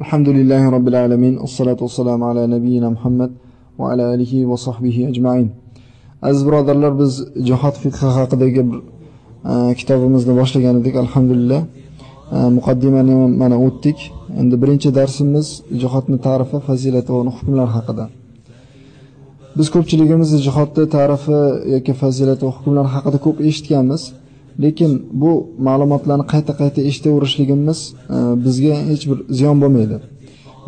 Alhamdulillahi Rabbil alamin. Assalatu vassalamu ala nabiyyina Muhammad va ala alihi va sahbihi ajma'in. Aziz birodarlar, biz jihad fiqhi haqidagi bir e, kitobimizni boshlagan edik, alhamdulillah. E, muqaddimani mana o'tdik. Endi birinchi darsimiz jihadni ta'rifi, fazilati va hukmlari haqida. Biz ko'pchiligimiz jihodni ta'rifi yoki fazilati va hukmlari haqida ko'p eshitganmiz. Lekin bu ma'lumotlarni qayta-qayta eshitaverishligimiz e, bizga hech bir ziyon bo'lmaydi.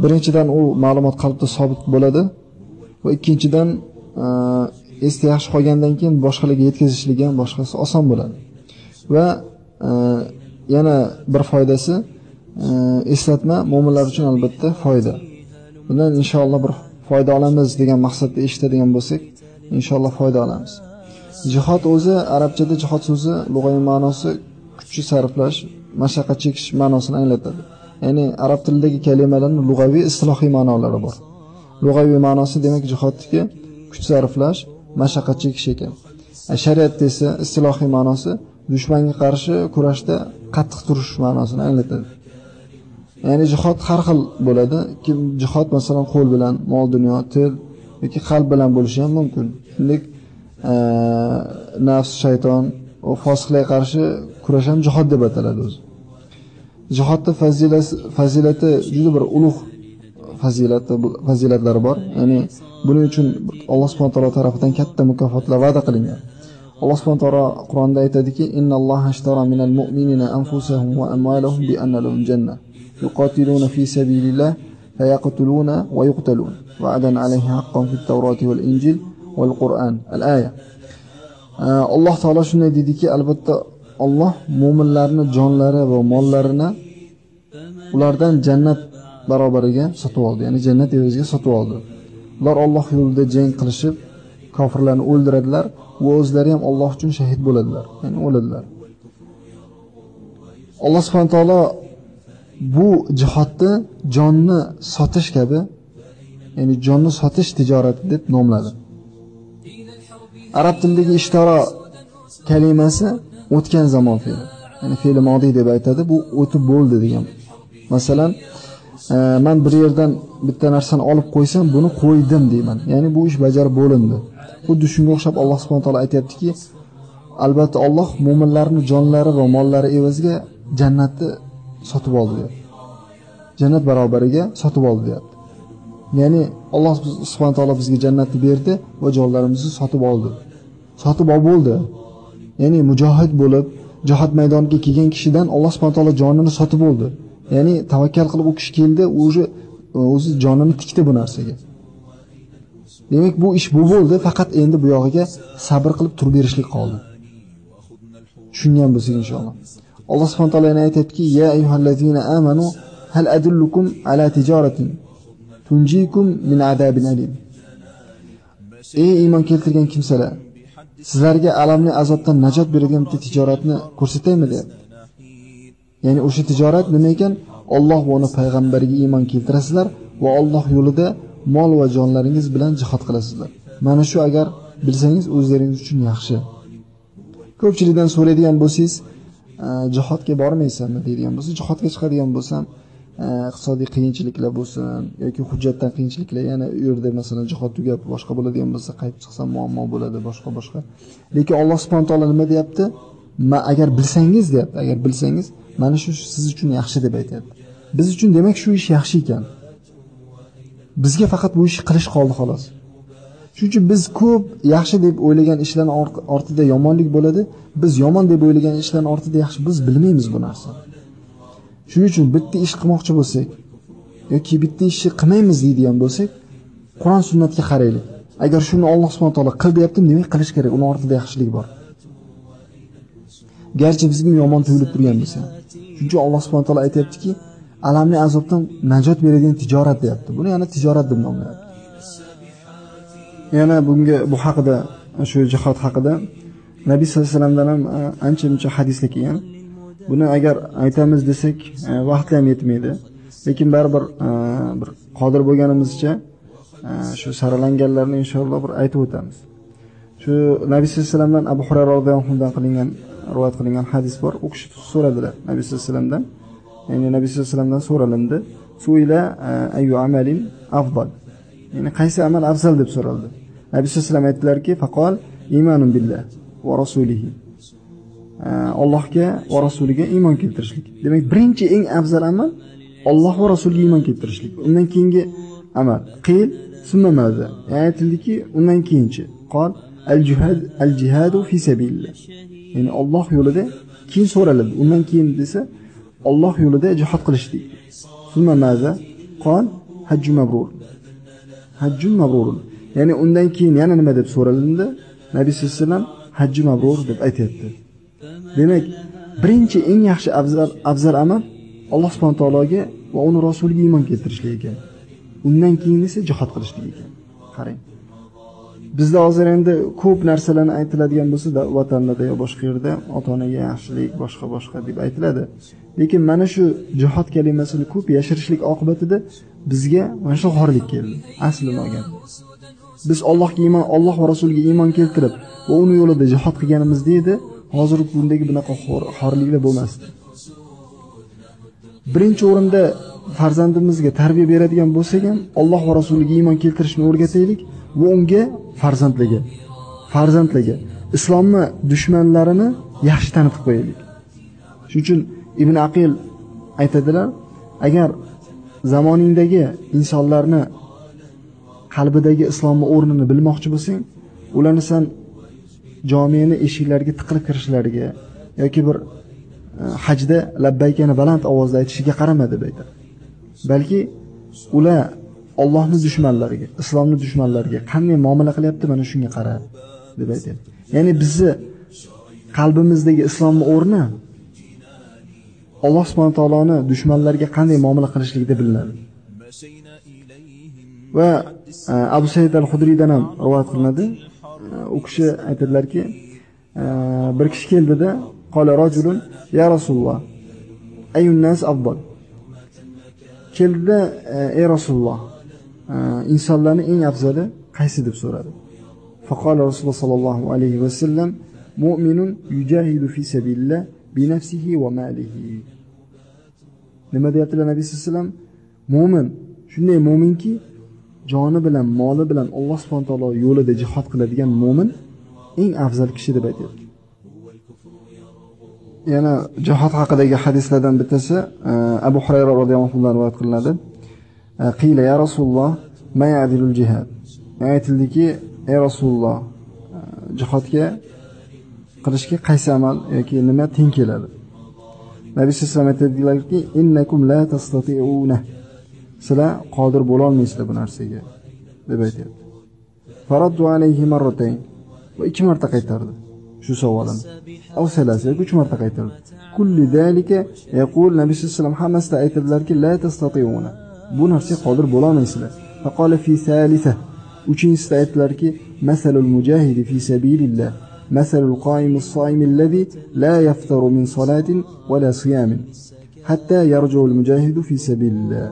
Birinchidan u ma'lumot qalbda sobit bo'ladi va ikkinchidan e, esda yaxshi qolgandan keyin boshqalarga yetkazishligi ham boshqasi oson bo'ladi. Va e, yana bir foydasi e, eslatma mo'minlar uchun albatta foyda. Bundan inshaalloh bir foyda olamiz degan maqsadda eshitadigan bo'lsak, inshaalloh foyda olamiz. Jihod o'zi arabchada jihod so'zi lug'aviy ma'nosi kuchni sarflash, mashaqqat chekish ma'nosini anglatadi. Ya'ni arab tilidagi kalimalarning lug'aviy istilohiy ma'nolari bor. Lug'aviy ma'nosi demak jihodniki kuch sarflash, mashaqqat chekish ekan. E, Shariatda esa istilohiy ma'nosi dushmanga qarshi kurashda qattiq turish ma'nosini anglatadi. Ya'ni jihod har xil bo'ladi. Kim jihod masalan qo'l bilan, mol dunyo, til yoki qalb bilan bo'lishi ham mumkin. Lekin nafs shayton va fosiqlarga qarshi kurash ham jihod deb ataladi o'zi. Jihodda fazilati juda bir ulug' fazilati fazilatlari bor. Ya'ni buning uchun Alloh subhanahu taolo tomonidan katta mukofotlar va'da qilingan. Alloh subhanahu taolo Qur'onda aytadiki: "Innalloha ashtara minal mu'minina anfusahum va amwalahum bi anna lahum jannah yuqatiluna fi sabilillah fayaqtuluna va yuqtalun. Va'dan alayhi haqqan fit tawrati wal injil val Qur'an al-aya. Alloh taolo shunday dediki, albatta Alloh mu'minlarni jonlari va mollarini ulardan jannat barobariga sotib oldi, ya'ni jannat evaziga sotib oldi. Ular Alloh yo'lida jang qilishib, kofirlarni o'ldiradilar va o'zlari ham Alloh uchun shahid bo'ladilar, ya'ni o'ladilar. Alloh subhanahu taolo bu jihodni jonni sotish kabi, ya'ni jonni sotish tijorati deb nomladi. Arab tilidagi ishtaro kalimasi o'tgan zamon fe'li. Ya'ni fe'li modiy deb aytadi. Bu o'tib bo'ldi degan. Masalan, e, men bir yerdan bitta narsani olib qo'ysam, buni qo'ydim deyman. Ya'ni bu ish bajarib bo'lindi. Xuddi shunga o'xshab Alloh subhanahu taolo aytayaptiki, albatta Alloh mu'minlarning jonlari va mollari evaziga jannatni sotib oldi deyapti. Jannat barobariga sotib oldi deyapti. Ya'ni Alloh subhanahu taolo bizga jannatni berdi va jonlarimizni sotib oldi. Sotib olib bo'ldi. Ya'ni mujohid bo'lib, jihad maydoniga kelgan kishidan Alloh subhanahu taolo jonini sotib oldi. Ya'ni tavakkal qilib u kishi keldi, уже o'zi jonini tikdi bu narsaga. Demak, bu ish bu bo'ldi, faqat endi bu yog'iga sabr qilib turib berishlik qoldi. Tushungan bo'lsak inshaalloh. Alloh subhanahu taolo yana aytyaptiki "Ya ayyuhallazina amanu hal adullukum ala tijaratin tunjikum min adabin alim." Ey iymon keltirgan kimsalar, sizlarga alamli azobdan najot beradigan bitta tijoratni ko'rsataymi deyapti. Ya'ni o'sha tijorat nima ekan? Alloh va uni payg'ambariga iymon keltirasizlar va Alloh yo'lida mol va jonlaringiz bilan jihad qilasizlar. Mana shu agar bilsangiz o'zlaringiz uchun yaxshi. Ko'pchilikdan so'raydigan bo'lsangiz, jihodga bormaysanmi deydigan bo'lsa, jihodga chiqadigan bo'lsam, Э, iqtisodiy qiyinchiliklar bo'lsin yoki hujjatdan qiyinchiliklar yana u yerda masalan jihod tugab boshqa bo'ladigan bo'lsa qaytib chiqsam muammo bo'ladi boshqa boshqa. Lekin Alloh subhana taolo nima deyapti? Ma agar bilsangiz deyapti agar bilsangiz mana shu siz uchun yaxshi deb aytyapti. Biz uchun demak shu ish yaxshi ekan. Bizga faqat bu ishni qilish qoldi xolos. Shuning uchun biz ko'p yaxshi deb o'ylagan ishlarni ortida yomonlik bo'ladi. Biz yomon deb o'ylagan ishlarni ortida yaxshi biz bilmaymiz bu narsani. Shuning uchun bitta ish qilmoqchi bo'lsak yoki bitta ishni qilmaymiz deydigan bo'lsak, Qur'on sunnatga qaraylik. Agar shuni Alloh subhanahu taolo qil deyapti, demak qilish kerak, uni ortida yaxshilik bor. Garchi bizga yomon tuyulib turgan bo'lsa. Shuning uchun Alloh subhanahu taolo aytyaptiki alamli azobdan najot beradigan tijorat deyapti. Buni yana tijorat deb nomlayapti. Yana bunga bu haqida, shu jihod haqida Nabiy sallallohu alayhi vasallamdan ham ancha-muncha hadislar kelgan. Buni agar aytamiz desak, e, vaqt ham yetmaydi. Lekin baribir e, bir qodir bo'lganimizcha e, shu saralanganlarni inshaalloh bir aytib o'tamiz. Shu Nabiy sallallohu alayhi vasallamdan Abu Hurayra roziyallohu anhudan qilingan rivoyat qilingan hadis bor. U kishi so'radilar Nabiy sallallohu alayhi vasallamdan, ya'ni nabiy sallallohu alayhi vasallamdan so'ralindi suila ayu amalin afdal ya'ni qaysi amal afzal deb so'raldi nabiy sallallohu alayhi vasallam aytdilarki faqol iymanu billah va rasulihi allohga va rasuliga iymon keltirishlik. Demak birinchi eng afzal amal Alloh va rasuliga iymon keltirishlik. Undan keyingi amal qil summa maza yani e, aytildiki undan keyinchi qol al jihad al jihadu fi sabilillah. Ya'ni Alloh yo'lida keyin so'raladi. Undan keyin desa Alloh yo'lida jihad qilishlik. Summa maza qol hajju mabrur. Hajj mabrur. Ya'ni undan keyin yana nima deb so'ralindi nabiy sollallohu alayhi vasallam hajji mabrur deb aytayapti. Demak birinchi eng yaxshi afzal afzal amal Alloh subhanahu taologa va uni rasuliga iymon keltirishlik ekan. Undan keyin esa jihad qilishlik ekan. Qarang. Bizda hozir endi ko'p narsalarni aytiladigan bo'lsa vatanda yo boshqa yerda ota onaga yaxshilik boshqa boshqa deb aytiladi. Lekin mana shu jihod kalimasini ko'p yashirishlik oqibatida bizga mana shu xorlik keldi. Aslini olganda. Biz Allohga iymon Alloh va rasuliga iymon keltirib va uni yo'lida jihod qilganimizda edi hozirgi kundagi bunaqa xorliklar bo'lmasdi. Birinchi o'rinda farzandimizga tarbiya beradigan bo'lsak ham Alloh va rasuliga iymon keltirishni o'rgataylik va unga farzandlarga farzandlarga islomni dushmanlarini yaxshi tanitib qo'yaylik. Shuning uchun ibn aqil aytadilar agar zamoningdagi insonlarni qalbidagi islomni o'rnini bilmoqchi bo'lsang ularni san jomiyani eshiklariga tiqilib kirishlariga yoki bir e, hajda labbaykani baland ovozda aytishiga qarama deb aytadi balki ular Allohning dushmanlariga islomni dushmanlariga qanday muomala qilyapti mana shunga qara deb aytyapti ya'ni bizni qalbimizdagi islomni o'rni Alloh subhanahu taoloni dushmanlariga qanday muomala qilishlikda bilinadi. Va e, Abu Said al-Hudriydan ham rivoyat qilinadi. U kishi aytadilarki bir kishi keldida qola rajulun ya rasululloh ayun nas afdal? Keldida ey rasululloh insonlarning eng afzali qaysi? deb so'radi. Faqala rasululloh sollallohu alayhi vasallam mu'minun yujahidu fi sabilillah bi nafsihi va malihi. Nima deyaptilar nabiy sallallohu alayhi vasallam mo'min shunday mo'minki joni bilan moli bilan Alloh subhanahu taolo yo'lida jihad qiladigan mo'min eng afzal kishi deb aytyapti. Yana jihad haqidagi hadislardan bittasi e, Abu Hurayra roziyallohu anhu rivoyat qilinadi. E, qiyla ya rasululloh mayadilul jihad? E, aytildiki ey rasululloh jihodga qilishga qaysi amal yoki nima teng keladi? Nabiy sallallohu alayhi vasallam aytadilarki innakum la tastati'una. Sizlar qodir bo'la olmaysizlar bu narsaga deb aytyapti faraddu alayhi marratayn va ikki marta qaytardi shu savolini aw salas yoki uch marta qaytardi kulli zalika yaqul nabiy sallallohu alayhi vasallam hammasida aytadilarki la tastati'una bu narsaga qodir bo'la olmaysizlar faqala fi salisa uchinchisida aytdilarki masalul mujahidi fi sabilillah مثل القائم الصائم الذي لا يفتر من صلاة ولا صيام حتى يرجع المجاهد في سبيل الله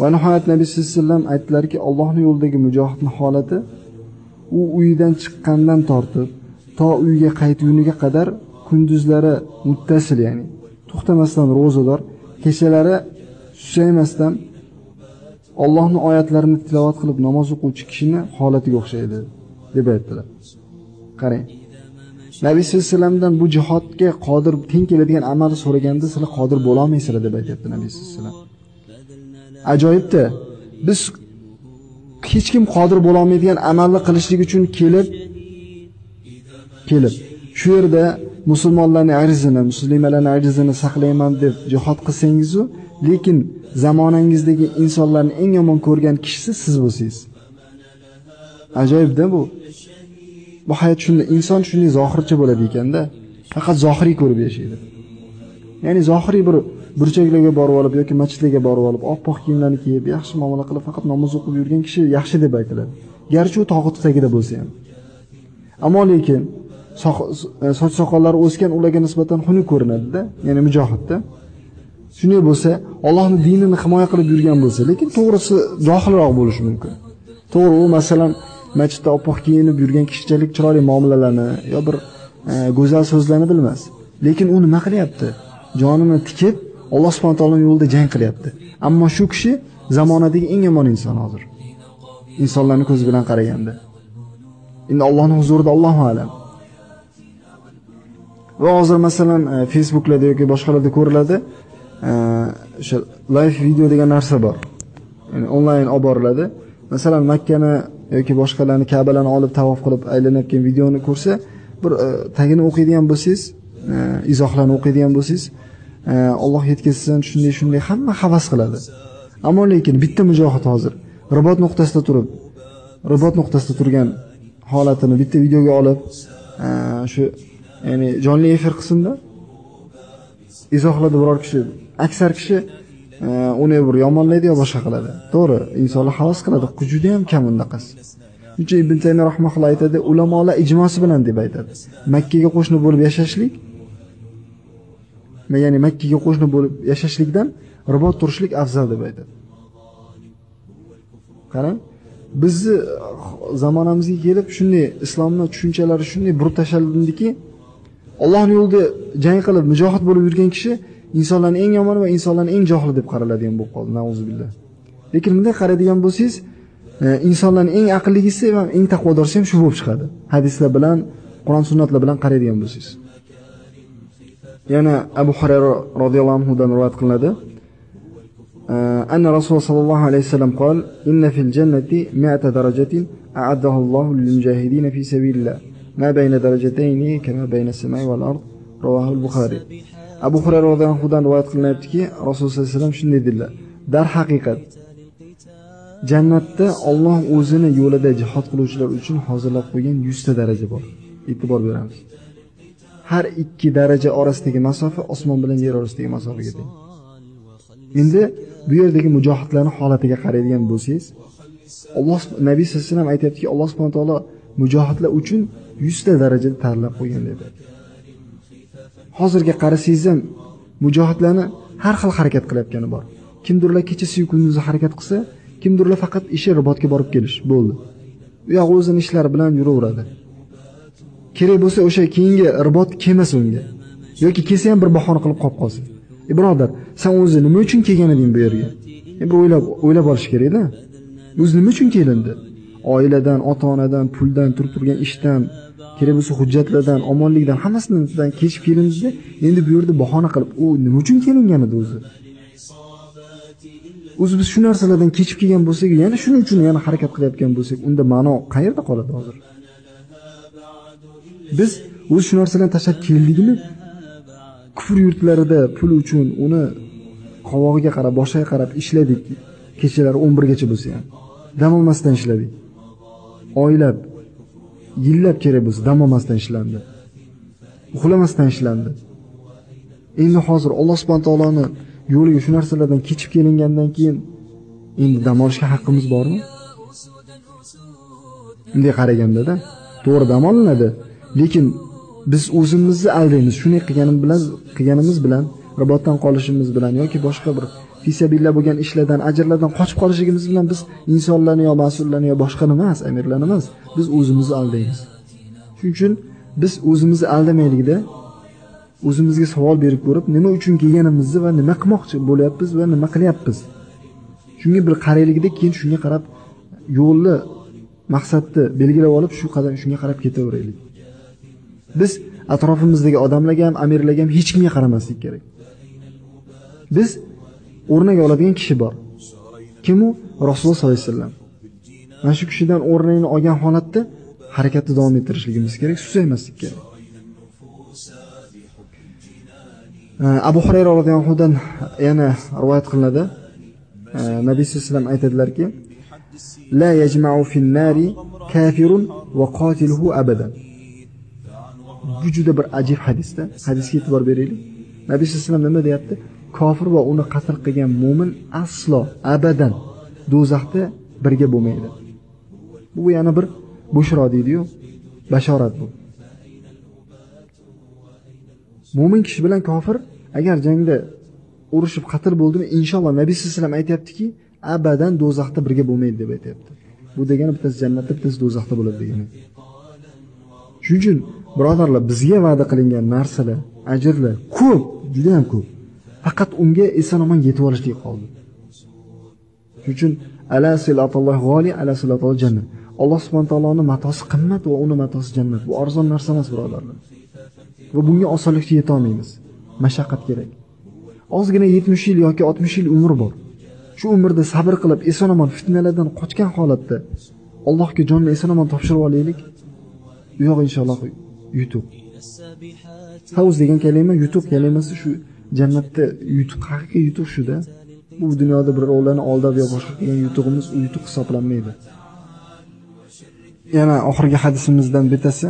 Va nihoyat Nabiy sallallohu alayhi vasallam aytdilarki, Allohning yo'lidagi mujohidning holati u uyidan chiqqandan tortib to uyga qaytguniga qadar kunduzlari muttasil, ya'ni to'xtamasdan ro'zador, kechalari susaymasdan Allohning oyatlarini tilovat qilib namoz o'quvchi kishini holatiga o'xshaydi deb aytdilar. Qarang. Nabiy sollallohu alayhi vasallamdan bu jihodga qodir teng keladigan amal so'raganda sizlar qodir bo'la olmaysizlar deb aytibdi Nabiy sollallohu alayhi vasallam. Ajoyibda biz hech kim qodir bo'la olmaydigan amalni qilishlik uchun kelib kelib shu yerda musulmonlarning ajzini muslimalarning ajzini saqlayman deb jihod qilsangiz-u, lekin zamonangizdagi insonlarni eng yomon ko'rgan kishisi siz bo'lsangiz. Ajoyibda bu. Bu hayot shunda inson shunday zohircha bo'ladi ekanda, faqat zohiriy ko'rib yashaydi. Ya'ni zohiriy bir burchaklarga borib olib yoki masjidlarga borib olib oppoq kiyimlarni kiyib yaxshi muomala qilib faqat namoz o'qib yurgan kishi yaxshi deb aytiladi. Garchi u tog'ut tagida bo'lsa ham. Ammo lekin e, soch soqollari o'sgan ularga nisbatan xunuk ko'rinadida ya'ni mujohidda. Shunday bo'lsa Allohning dinini himoya qilib yurgan bo'lsa lekin to'g'risi johilroq bo'lishi mumkin. To'g'ri u masalan masjidda oppoq kiyinib yurgan kishichalik chiroyli muomalalarni yo bir e, go'zal so'zlarni bilmas. Lekin u nima qilyapti? Jonini tikib Alloh subhanahu taolo yo'lida jang qilyapti. Ammo shu kishi zamonadagi eng yomon inson hozir. Insonlarni ko'z bilan qaraganda. Endi Allohning huzurida Allohu alam. Va hozir masalan e, Facebooklarda yoki boshqalarda ko'riladi, e, o'sha live video degan narsa bor. Ya'ni onlayn olib boriladi. Masalan, Makkani yoki boshqalarni Ka'balarni olib tavof qilib aylanayotgan videoni ko'rsa, bir e, tagini o'qiydigan bo'lsangiz, izohlarni o'qiydigan bo'lsangiz, Alloh yetkazsin, shunday shunday hamma havas qiladi. Ammo lekin bitta mujohid hozir. Ribot nuqtasida turib, ribot nuqtasida turgan holatini bitta videoga olib, shu ya'ni jonli efir qismida izohladi biror kishi. Aksar kishi uni bir yomonlaydi yo boshqa qiladi. To'g'ri insonlar havas qiladi juda ham kam unaqasi Uncha ibn taymiy rahmaulloh aytadi ulamolar ijmosi bilan deb aytadi. Makka ga qo'shni bo'lib yashashlik ya'ni makkaga qo'shni bo'lib yashashlikdan ribot turishlik afzal deb aytadi qarang bizni uh, zamonamizga kelib shunday islomni tushunchalari shunday burib tashlandiki Allohning yo'lida jang qilib mujohid bo'lib yurgan kishi insonlarning eng yomoni va insonlarning eng johili deb qaraladigan bo'lib qoldi. Nauzubillah. Lekin bunday qaraydigan bo'lsangiz, uh, insonlarning eng aqlligisi va eng taqvodorsi ham shu bo'lib chiqadi. Hadislar bilan, Qur'on sunnatlar bilan qaraydigan bo'lsangiz. yana abu Hurayra xurayra anhu dan rivoyat qilinadi. Anna rasululloh sallallohu alayhi vasallam qol inna fil jannati mi'ata darajatin a'addahu Allohu lil mujahidina fi sabilillah. Ma bayna darajatayni kama bayna as-sama'i wal ard rivoyahu al-Bukhari. abu Hurayra xurayra anhu dan rivoyat qilinadiki rasululloh sollallohu alayhi vasallam shunday dedilar. Dar haqiqat jannatda Alloh o'zini yo'lida jihad qiluvchilar uchun hozirlab qo'ygan 100 ta daraja bor. E'tibor beramiz. Har ikki daraja orasidagi masofa osmon bilan yer orasidagi masofaga teng endi bu yerdagi mujohidlarning holatiga qaraydigan bo'lsangiz Alloh Nabiy sallallohu alayhi vasallam aytyaptiki Alloh subhanahu taolo mujohidlar uchun 100 ta darajada tanlab qo'ygan dedi. Hozirga qarasangiz ham mujohidlarni har xil harakat qilayotgani bor. Kimdirlar kechasiyu kunduzi harakat qilsa, kimdirlar faqat ishi ribotga borib kelish bo'ldi. U yoq o'zini ishlari bilan yuraveradi. Kerak bo'lsa o'sha keyingi ribot kelmasin unga yoki kelsa ham bir bahona qilib qolib qolsin. E birodar, sen o'zi nima uchun kelgan eding bu yerga? E bir o'ylab o'ylab olish kerakda O'zi nima uchun kelindi? Oiladan, ota-onadan, puldan, turib turgan ishdan, kerak bo'lsa hujjatlardan omonlikdan hammasidan kechib kelindizda endi bu yerda bahona qilib u nima uchun kelingan edi o'zi o'zi biz shu narsalardan kechib kelgan bo'lsak yana shuning uchun yana harakat qilayotgan bo'lsak unda ma'no qayerda qoladi hozir biz o'zi shu narsadan tashlab keldikmi kufr yurtlarida pul uchun uni qovog'iga qarab boshiga qarab ishladik. Kechalari 11 gacha bo'lsa ham. Dam olmasdan ishladik. Oylab yillab kerak bo'lsa dam olmasdan ishlandi. Uxlamasdan ishlandi. Endi hozir alloh subhana taoloni yo'liga shu narsalardan kechib kelingandan keyin endi dam olishga haqqimiz bormi? Bunday qaragandada to'g'ri dam olinadi. Lekin biz o'zimizni aldaymiz shunday qilganim bilan qilganimiz bilan ribotdan qolishimiz bilan yoki boshqa bir fisabilillah bo'lgan ishlardan ajrlardan qochib qolishligimiz bilan biz insonlarni yo mas'ullarni yo boshqani emas amirlarni emas biz o'zimizni aldaymiz. Shuning uchun biz o'zimizni aldamaylikda o'zimizga savol berib ko'rib nima uchun kelganimizni va nima qilmoqchi bo'lyapmiz va nima qilyapmiz? Shunga bir qaraylikda keyin shunga qarab yo'lni maqsadni belgilab olib shu qadam shunga qarab ketaveraylik. Biz atrofimizdagi odamlarga ham amirlarga ham hech kimga qaramaslik kerak biz o'rnak oladigan kishi bor. Kim u? Rasululloh sollallohu alayhi vasallam. Mana shu kishidan o'rnini olgan holatda harakatni davom ettirishligimiz kerak, susaymaslik kerak. Abu Hurayra roziyallohu anhudan yana rivoyat qilinadi. Nabiy sollallohu alayhi vasallam aytadilarki: "La yajma'u fin nari kafirun va qatiluhu abadan." Bu juda bir ajib hadisda. Hadisga e'tibor beraylik. Nabiy sallallohu alayhi vasallam nima deyapti? kofir va uni qatl qilgan mo'min aslo abadan do'zaxda birga bo'lmaydi. Bu yana bir bushro deydi-yu, bashorat bu. Mo'min kishi bilan kofir agar jangda urushib qatl bo'ldimi, inshaalloh Nabiy sallallohu alayhi vasallam aytayaptiki, abadan do'zaxda birga bo'lmaydi deb aytayapti. Bu degani bittasi jannatda, bittasi do'zaxda bo'ladi degani. Shuning uchun birodarlar, bizga va'da qilingan narsalar, ajrlar ko'p, juda ham ko'p. Faqat unga eson omon yetib olishlik qoldi. Shuning uchun ala silatulloh g'oli ala jannat. Alloh subhanahu taoloni matosi qimmat va uni matosi jannat. Bu arzon narsa emas, birodarlar. Va bunga osonlikcha yetolmaymiz. Mashaqqat kerak. Ozgina 70 yil yoki 60 yil umr bor. Shu umrda sabr qilib, eson-omon fitnalardan qochgan holatda Allohga jonni eson-omon topshirib olaylik. U yo'q inshaalloh yutuq. Havuz degan kalima yutuq kalimasi shu jannatda yutuq haqiqiy yutuq shuda. Bu dunyoda birovlarni aldab yo boshqa qilgan yutug'imiz u yutuq hisoblanmaydi. Yana oxirgi hadisimizdan bittasi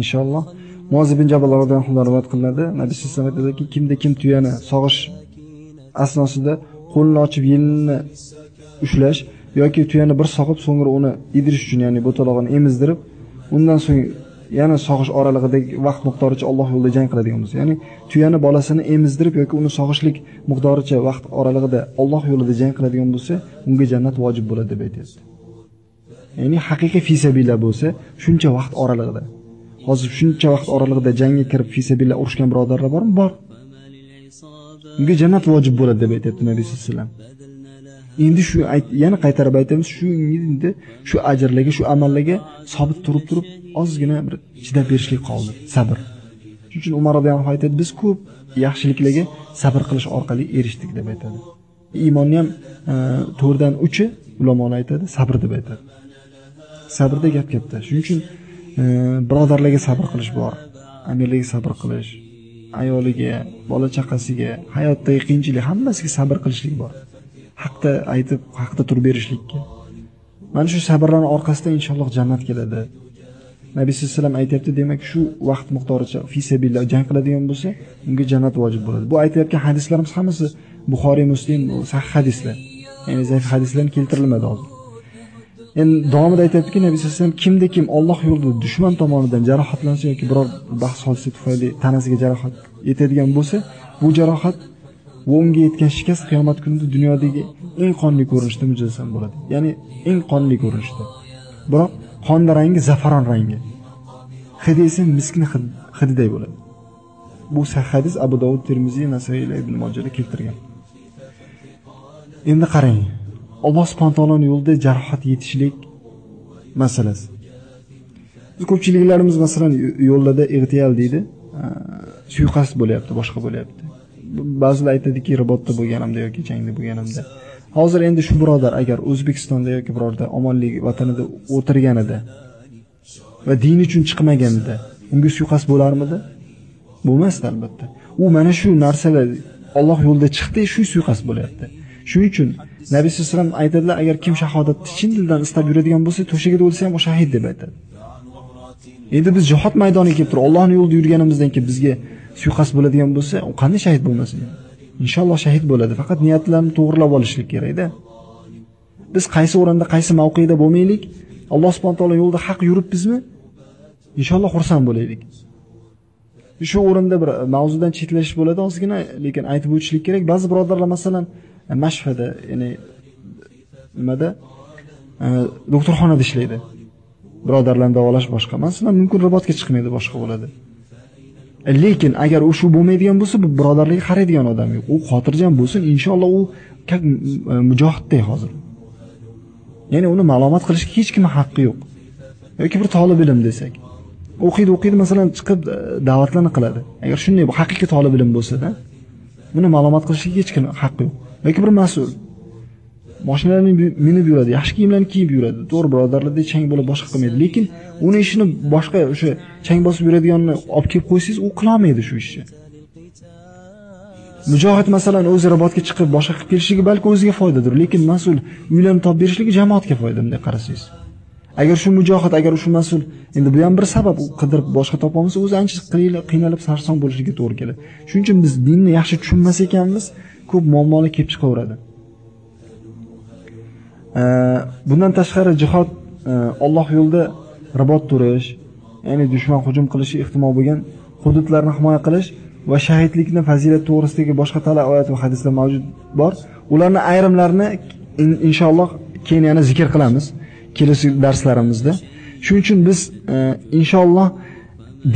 inshaalloh Muoz ibn Jabal roziyallohu anhu rivoyat qilinadi. Nabiy sallallohu alayhi vasallam kimda kim tuyani sog'ish asnosida qo'lni ochib yelini ushlash yoki tuyani bir sog'ib so'ngra uni idirish uchun ya'ni bo'talog'ini emizdirib undan so'ng yana sog'ish oralig'idagi vaqt miqdoricha Alloh yo'lida jang qiladigan bo'lsa, ya'ni tuyani bolasini emizdirib yoki uni sog'ishlik miqdoricha vaqt oralig'ida Alloh yo'lida jang qiladigan bo'lsa, unga jannat vojib bo'ladi deb aytyapti. Ya'ni haqiqiy fisabilillah bo'lsa, shuncha vaqt oralig'ida. Hozir shuncha vaqt oralig'ida jangga kirib fisabilillah urushgan birodarlar bormi? Bor. Unga jannat vojib bo'ladi deb aytyapti Nabiy sallallohu alayhi vasallam. Endi shu yana qaytarib aytamiz, shu endi shu ajrlarga, shu amallarga sobit turib turib, ozgina bir chidab berishlik qoldi, sabr. Shuning uchun Umar roziyallohu anhu aytadi, biz ko'p yaxshiliklarga sabr qilish orqali erishdik deb aytadi. Iymonni ham e, to'rtdan uchi ulamolar aytadi, sabr deb aytadi. Sabrda gap katta. Shuning uchun e, birodarlarga sabr qilish bor, amirlarga sabr qilish, ayoliga, bola chaqasiga, hayotdagi qiyinchilik hammasiga sabr qilishlik bor. Haqda aytib, haqda turib berishlikka. Mana shu sabrlarning orqasidan inshaalloh jannat keladi. Nabiy sallallohu alayhi vasallam aytyapti demak shu vaqt miqdoricha fi jang qiladigan bo'lsa, unga jannat vojib bo'ladi. Bu aytayotgan hadislarimiz hammasi Buxoriy, Muslim sahih hadislar. Ya'ni zaif hadislarni keltirilmadi hozir. Endi davomida aytayaptiki, Nabiy sallallohu alayhi vasallam kimda kim Alloh yo'lida dushman tomonidan jarohatlansa yoki biror bahs hodisa tufayli tanasiga jarohat yetadigan bo'lsa, bu jarohat va unga yetgan shikast qiyomat kunida dunyodagi eng qonli ko'rinishda mujassam bo'ladi. Ya'ni eng qonli ko'rinishda. Biroq qonda rangi zafaron rangi. Hidi esa miskni hididay bo'ladi. Bu hadis Abu Dovud, Termiziy, Nasoiy Ibn Majah keltirgan. Endi qarang. Alloh subhanahu taoloning yo'lida jarohat yetishlik masalasi. Biz ko'pchiliklarimiz masalan yo'llarda irtiyal deydi, suiqasd bo'lyapti, boshqa bo'lyapti. Ba'zilar aytadiki, ribotda bo'lganimda yoki jangda bo'lganimda. Hozir endi shu birodar agar O'zbekistonda yoki birorta omonlik vatanida o'tirganida va din uchun chiqmaganida unga suiqasd bo'larmidi? Bo'lmasdi albatta. U mana shu narsalar Alloh yo'lida chiqdi, shu suiqasd bo'lyapti. Shuning uchun Nabiy sollallohu alayhi vasallam aytadilar, agar kim shahodatni chin dildan istab yuradigan bo'lsa, to'shagida o'lsa ham o shahid deb aytadi. Endi biz jihod maydoniga kelib turib, Allohning yo'lida yurganimizdan keyin bizga suiqasd bo'ladigan bo'lsa, u qanday shahid bo'lmasin? Inshaalloh shahid bo'ladi. Faqat niyatlarni to'g'rilab olishlik kerakda. Biz qaysi o'rinda, qaysi mavqeda bo'lmaylik, Alloh subhanahu taolo yo'lida haq yuribmizmi? Inshaalloh xursand bo'laylik. Shu o'rinda bir mavzudan chetlashish bo'ladi ozgina, lekin aytib o'tishlik kerak. Ba'zi birodarlar masalan E, mashfada, ya'ni nimada e, doktorxonada ishlaydi. Birodarlarni davolash boshqa. Masalan, mumkin robotga chiqmaydi, boshqa bo'ladi. E, lekin agar u shu bo'lmaydigan bo'lsa, bu birodarlarga qaraydigan odam yo'q. U xotirjam bo'lsin, inshaalloh u mujohidday hozir. Ya'ni uni ma'lumot qilishga hech kimni haqqi yo'q. yoki bir tolib ilm desak. O'qiydi, o'qiydi, masalan, chiqib da'vatlarni qiladi. Agar shunday bu haqiqiy tolib ilm bo'lsa-da, buni ma'lumot qilishga hech kimni haqqi yo'q. Yoki bir mas'ul mashinalarni minib yuradi, yaxshi kiyimlarni kiyib yuradi. To'g'ri birodarlardek chang bo'lib boshqa qilmaydi, lekin uni ishini boshqa o'sha chang bosib yuradiganni olib kelib qo'ysangiz, u qila olmaydi shu ishni. Mujohid masalan o'zi robotga chiqib boshqa qilib kelishligi balki o'ziga foydadir, lekin mas'ul uylarni topib berishligi jamoatga foyda bunday qarasangiz. Agar shu mujohid, agar shu mas'ul, endi bu ham bir sabab, u qidirib boshqa topa olmasa, o'zi ancha qiynalib, sarson bo'lishiga to'g'ri keladi. Shuning uchun biz dinni yaxshi tushunmas ekanmiz, ko'p muammolar kelib chiqaveradi. Bundan tashqari jihod e, Alloh yo'lida ribot turish, ya'ni dushman hujum qilishi ehtimol bo'lgan hududlarni himoya qilish va shahidlikni fazilat to'g'risidagi boshqa tala oyat va hadislar mavjud bor. Ularni ayrimlarini inshaalloh keyin yana zikr qilamiz kelasi darslarimizda. Shuning uchun biz e, inshaalloh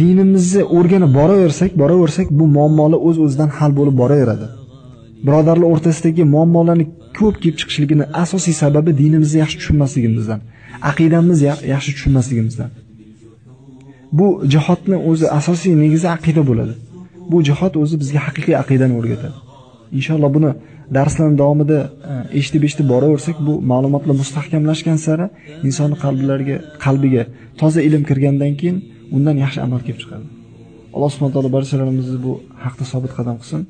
dinimizni o'rganib boraversak, boraversak bu muammolar o'z o'zidan hal bo'lib boraveradi. Birodarlar o'rtasidagi muammolarni ko'p kelib chiqishligini asosiy sababi dinimizni yaxshi tushunmasligimizdan, aqidamizni yaxshi tushunmasligimizdan. Bu jihodni o'zi asosiy negizi aqida bo'ladi. Bu jihod o'zi bizga haqiqiy aqidani o'rgatadi. Inshaalloh buni darslar davomida e, eshitib eshitib boraversak, bu ma'lumotlar mustahkamlashgan sari insonni qalblariga, qalbiga toza ilm kirgandan keyin undan yaxshi amal kelib chiqadi. Alloh subhanahu taolo barchalarimizni bu haqda sobit qadam qilsin.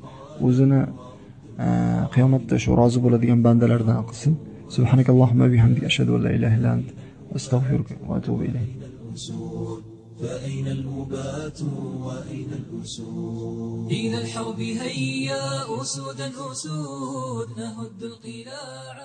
O'zini qiyomatda shu rozi bo'ladigan bandalardan qilsin. Subhanakallohumma bihamdika ashhadu an la ilaha illa ant astag'firuka va atubu ilayk. فأين الأبات وأين الأسود إلى الحرب هيا أسودا أسود نهد القلاع